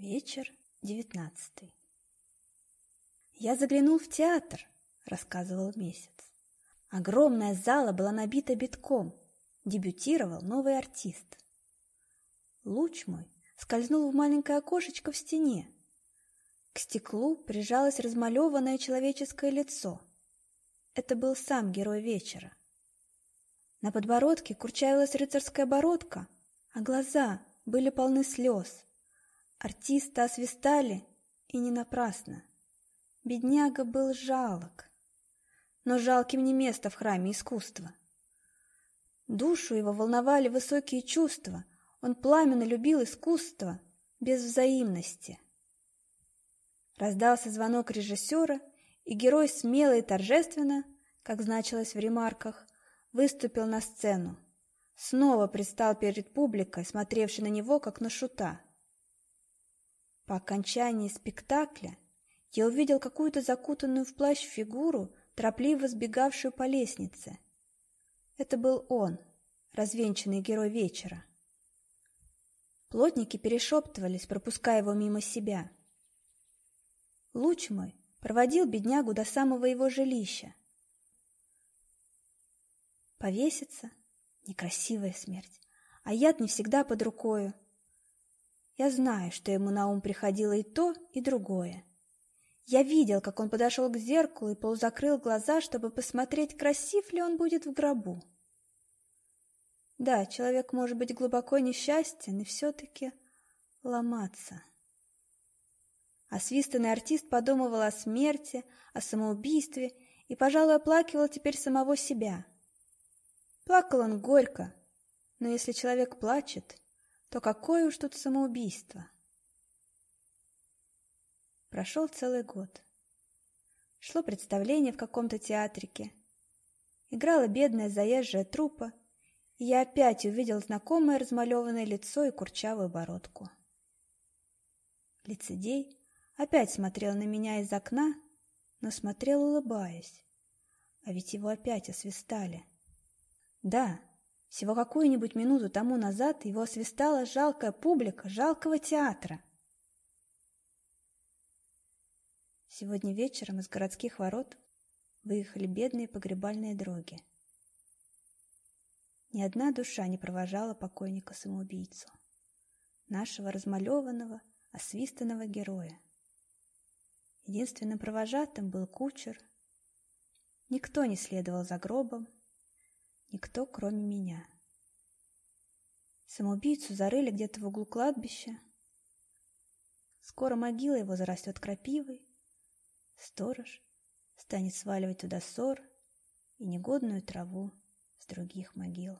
Вечер девятнадцатый. «Я заглянул в театр», — рассказывал месяц. Огромная зала была набита битком. Дебютировал новый артист. Луч мой скользнул в маленькое окошечко в стене. К стеклу прижалось размалеванное человеческое лицо. Это был сам герой вечера. На подбородке курчавилась рыцарская бородка, а глаза были полны слез. Артиста освистали, и не напрасно. Бедняга был жалок. Но жалким не место в храме искусства. Душу его волновали высокие чувства, он пламенно любил искусство без взаимности. Раздался звонок режиссера, и герой смело и торжественно, как значилось в ремарках, выступил на сцену. Снова предстал перед публикой, смотревшей на него, как на шута. По окончании спектакля я увидел какую-то закутанную в плащ фигуру, торопливо сбегавшую по лестнице. Это был он, развенчанный герой вечера. Плотники перешептывались, пропуская его мимо себя. Луч мой проводил беднягу до самого его жилища. Повеситься — некрасивая смерть, а яд не всегда под рукою — я знаю, что ему на ум приходило и то, и другое. Я видел, как он подошел к зеркалу и полузакрыл глаза, чтобы посмотреть, красив ли он будет в гробу. Да, человек может быть глубоко несчастен и все-таки ломаться. Освистанный артист подумывал о смерти, о самоубийстве и, пожалуй, оплакивал теперь самого себя. Плакал он горько, но если человек плачет, то какое уж тут самоубийство. Прошел целый год. Шло представление в каком-то театрике. Играла бедная заезжая трупа, и я опять увидел знакомое размалеванное лицо и курчавую бородку. Лицедей опять смотрел на меня из окна, но смотрел улыбаясь, а ведь его опять освистали. Да, всего какую-нибудь минуту тому назад его освистала жалкая публика жалкого театра. Сегодня вечером из городских ворот выехали бедные погребальные дроги. Ни одна душа не провожала покойника-самоубийцу, нашего размалеванного, освистанного героя. Единственным провожатым был кучер. Никто не следовал за гробом, Никто, кроме меня. Самоубийцу зарыли где-то в углу кладбища. Скоро могила его зарастет крапивой. Сторож станет сваливать туда ссор и негодную траву с других могил.